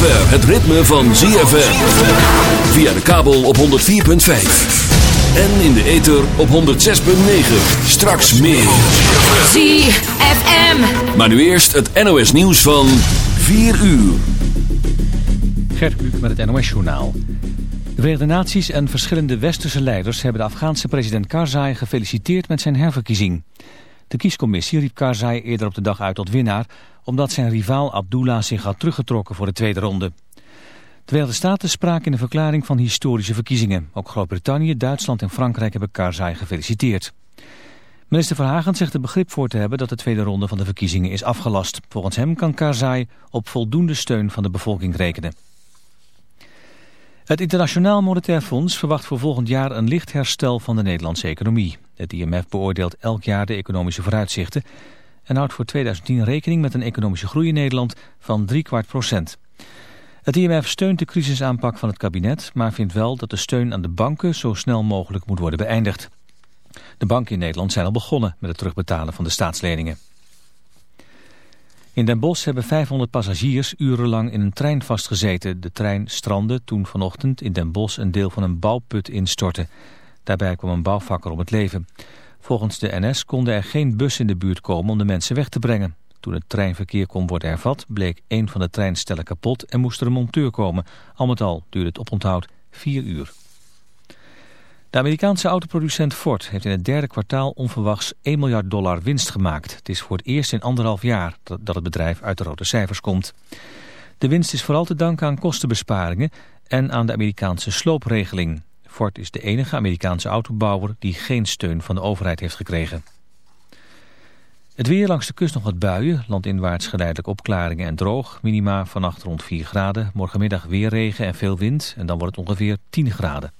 zover het ritme van ZFM. Via de kabel op 104.5. En in de ether op 106.9. Straks meer. ZFM. Maar nu eerst het NOS nieuws van 4 uur. Gert Kluk met het NOS-journaal. De Verenigde Naties en verschillende westerse leiders hebben de Afghaanse president Karzai gefeliciteerd met zijn herverkiezing. De kiescommissie riep Karzai eerder op de dag uit tot winnaar, omdat zijn rivaal Abdullah zich had teruggetrokken voor de tweede ronde. De Verenigde Staten spraken in een verklaring van historische verkiezingen. Ook Groot-Brittannië, Duitsland en Frankrijk hebben Karzai gefeliciteerd. Minister Verhagen zegt er begrip voor te hebben dat de tweede ronde van de verkiezingen is afgelast. Volgens hem kan Karzai op voldoende steun van de bevolking rekenen. Het Internationaal Monetair Fonds verwacht voor volgend jaar een licht herstel van de Nederlandse economie. Het IMF beoordeelt elk jaar de economische vooruitzichten en houdt voor 2010 rekening met een economische groei in Nederland van drie kwart procent. Het IMF steunt de crisisaanpak van het kabinet, maar vindt wel dat de steun aan de banken zo snel mogelijk moet worden beëindigd. De banken in Nederland zijn al begonnen met het terugbetalen van de staatsleningen. In Den Bosch hebben 500 passagiers urenlang in een trein vastgezeten. De trein strandde toen vanochtend in Den Bosch een deel van een bouwput instortte. Daarbij kwam een bouwvakker om het leven. Volgens de NS konden er geen bussen in de buurt komen om de mensen weg te brengen. Toen het treinverkeer kon worden hervat, bleek een van de treinstellen kapot en moest er een monteur komen. Al met al duurde het oponthoud vier uur. De Amerikaanse autoproducent Ford heeft in het derde kwartaal onverwachts 1 miljard dollar winst gemaakt. Het is voor het eerst in anderhalf jaar dat het bedrijf uit de rode cijfers komt. De winst is vooral te danken aan kostenbesparingen en aan de Amerikaanse sloopregeling. Ford is de enige Amerikaanse autobouwer die geen steun van de overheid heeft gekregen. Het weer langs de kust nog wat buien, landinwaarts geleidelijk opklaringen en droog. Minima vannacht rond 4 graden, morgenmiddag weer regen en veel wind en dan wordt het ongeveer 10 graden.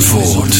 Zandvoort.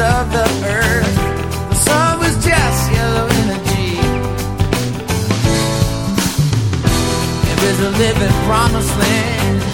of the earth. The sun was just yellow energy. It was a living promised land.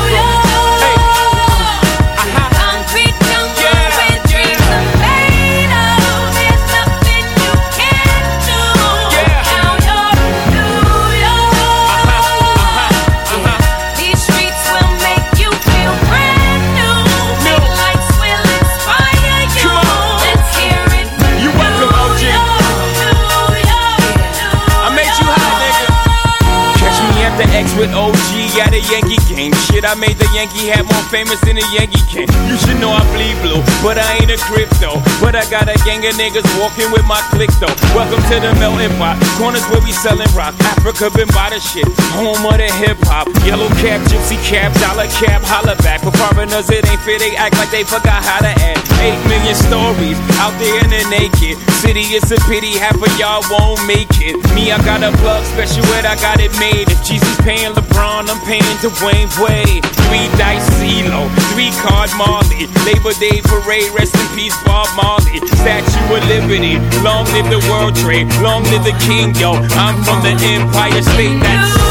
Yankee game. Shit, I made the Yankee hat more famous than the Yankee can. You should know I bleed blue, but I ain't a crypto. But I got a gang of niggas walking with my click though. Welcome to the melting pot. Corners where we selling rock. Africa been by the shit. Home of the hip hop. Yellow cap, gypsy cap, dollar cap, holla back. For foreigners, it ain't fair. They act like they forgot how to act. Eight million stories out there in the naked city. It's a pity half of y'all won't make it. Me, I got a plug special ed, I got it made. If Jesus paying LeBron, I'm paying Dwayne Wade. Three dice CeeLo, three card Marley. Labor Day parade, rest in peace Bob Marley. Statue of Liberty, long live the World Trade, long live the King, yo. I'm from the Empire State. That's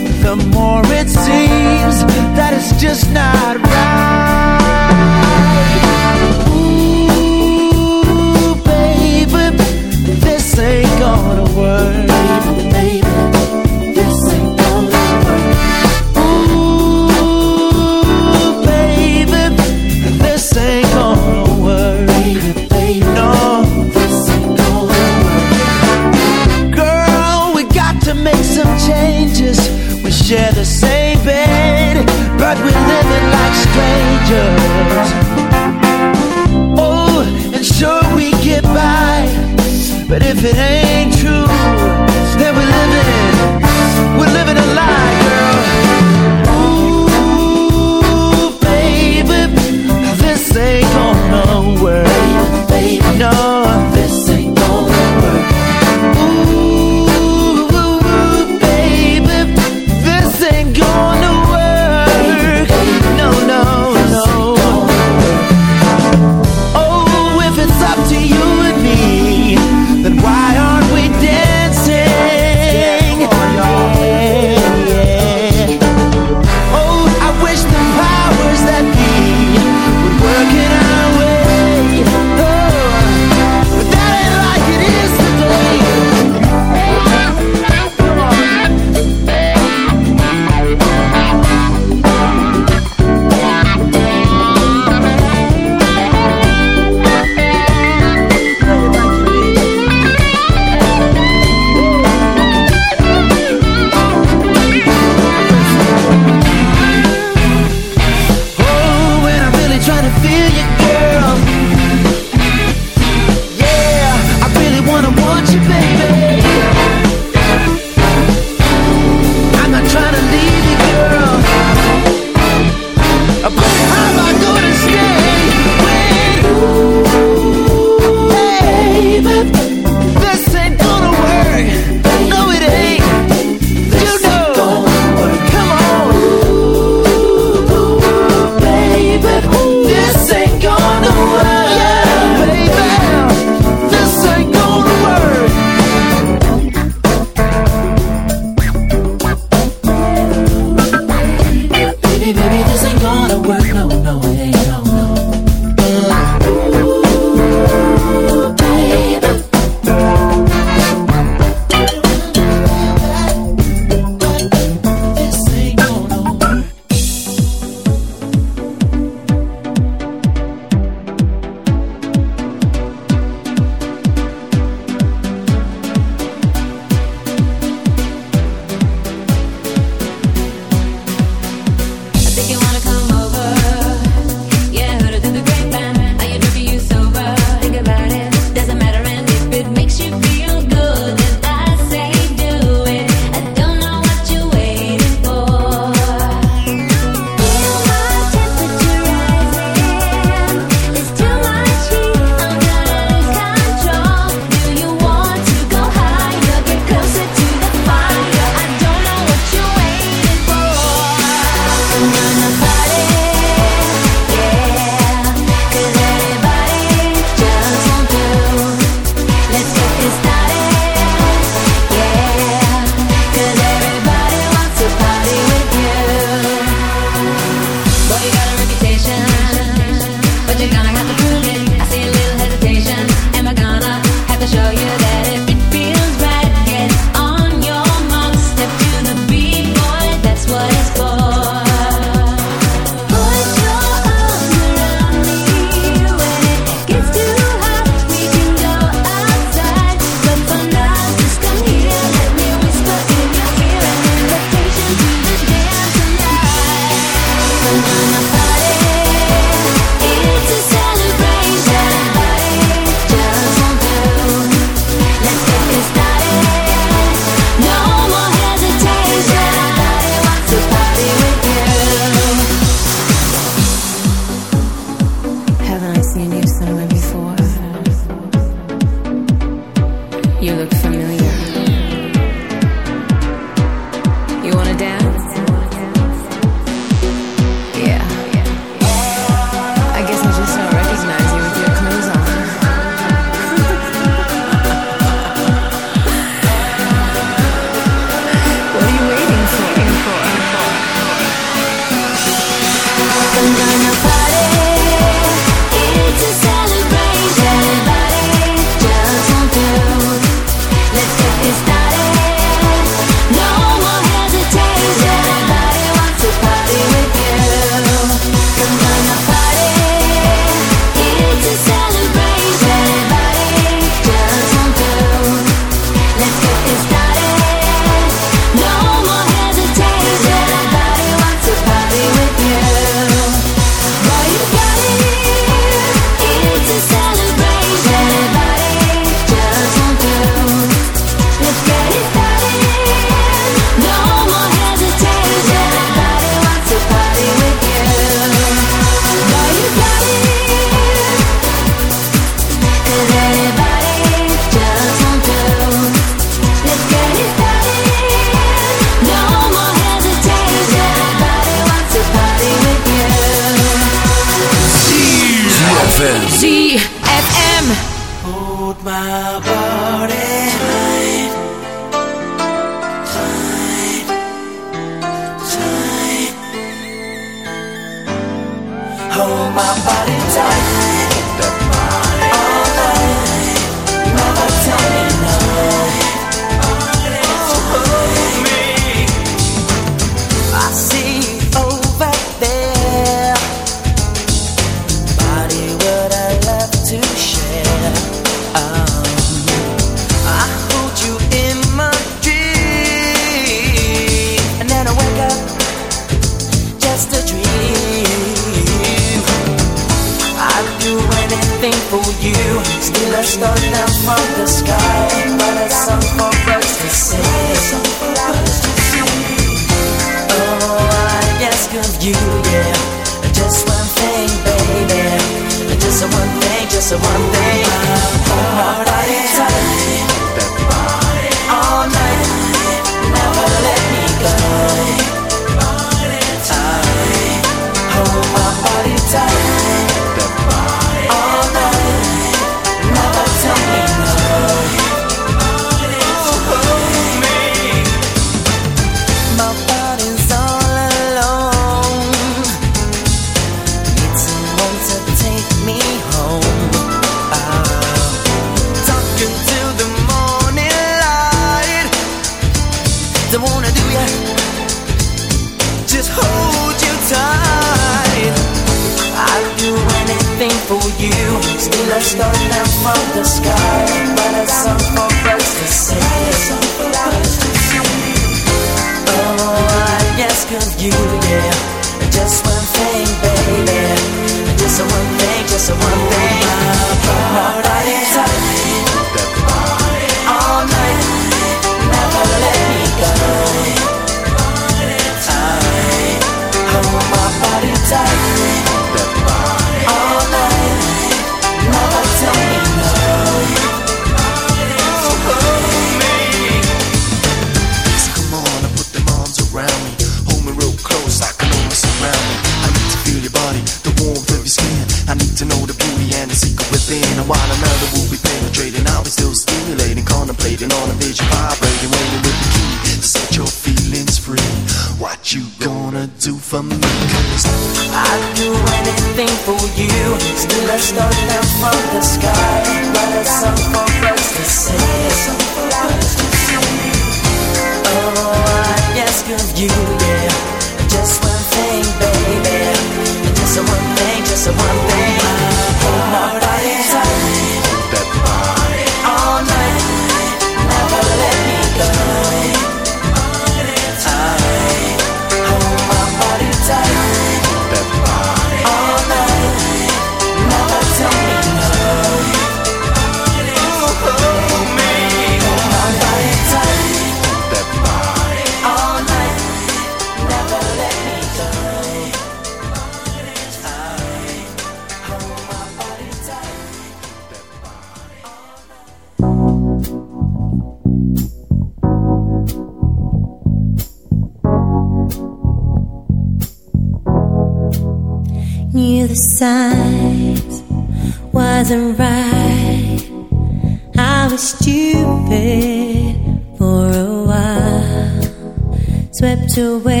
Away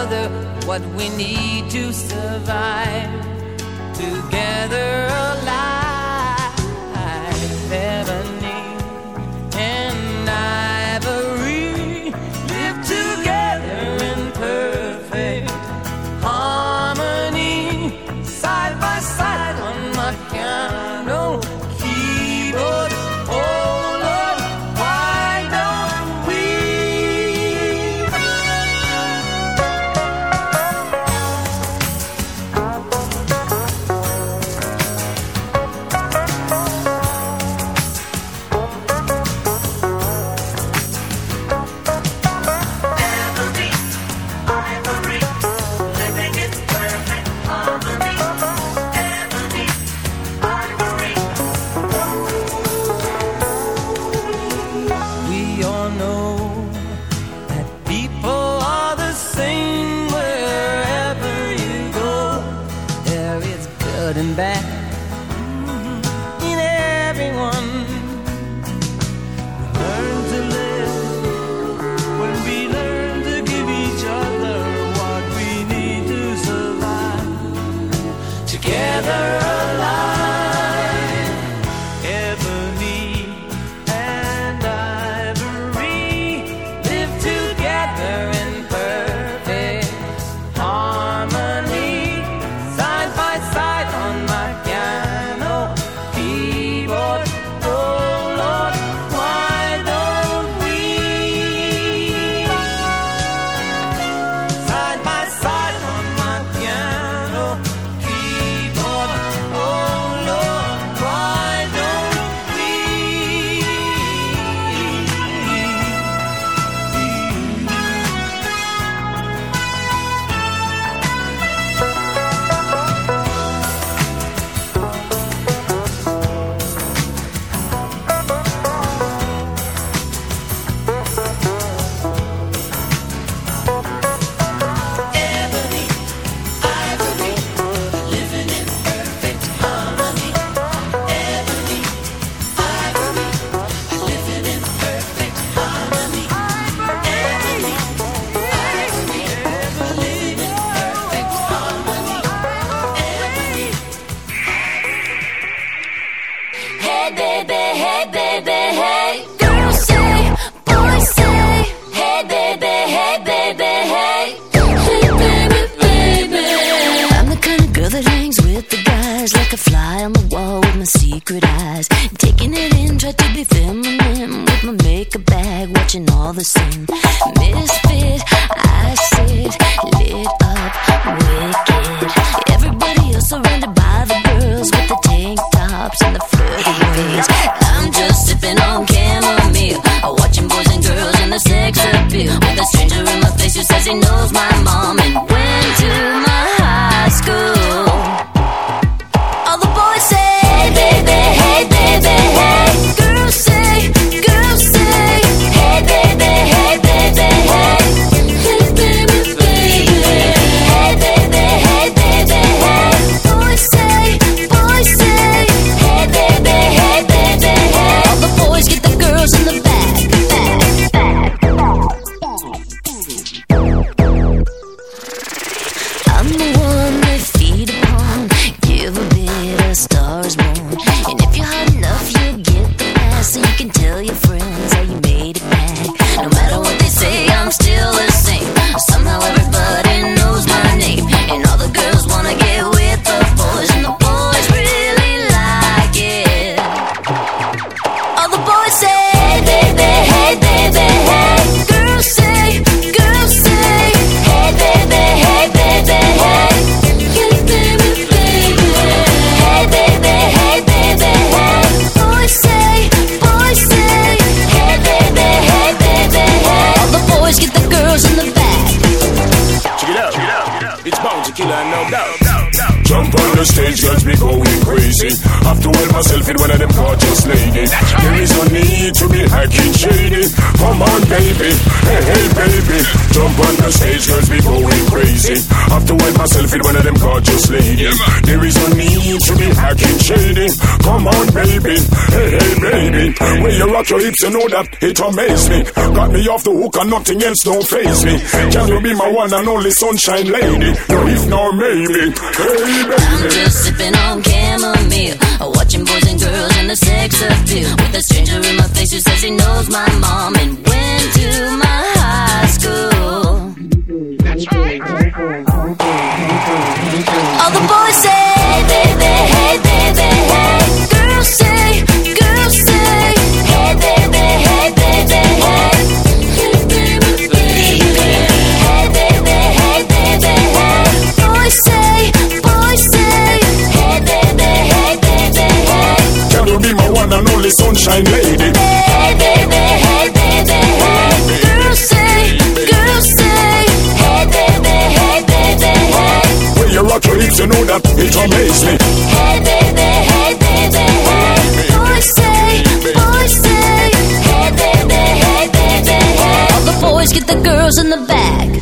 other what we need to survive. Together alive, hey, baby. When you rock your hips, you know that it amaze me. Got me off the hook and nothing else don't phase me. Can you be my one and only sunshine lady? No, if not, maybe. Hey, baby. I'm just sipping on chamomile, watching boys and girls and the sex appeal. With a stranger in my face who says he knows my mom and went to my high school. That's right. All the boys say, one and only sunshine lady? Hey baby, hey baby, hey. Girls say, girls say, hey baby, hey baby, hey. When you rock your hips, you know that it amaze me. Hey baby, hey baby, hey. Boys say, boys say, hey baby, hey baby, hey. All the boys get the girls in the back.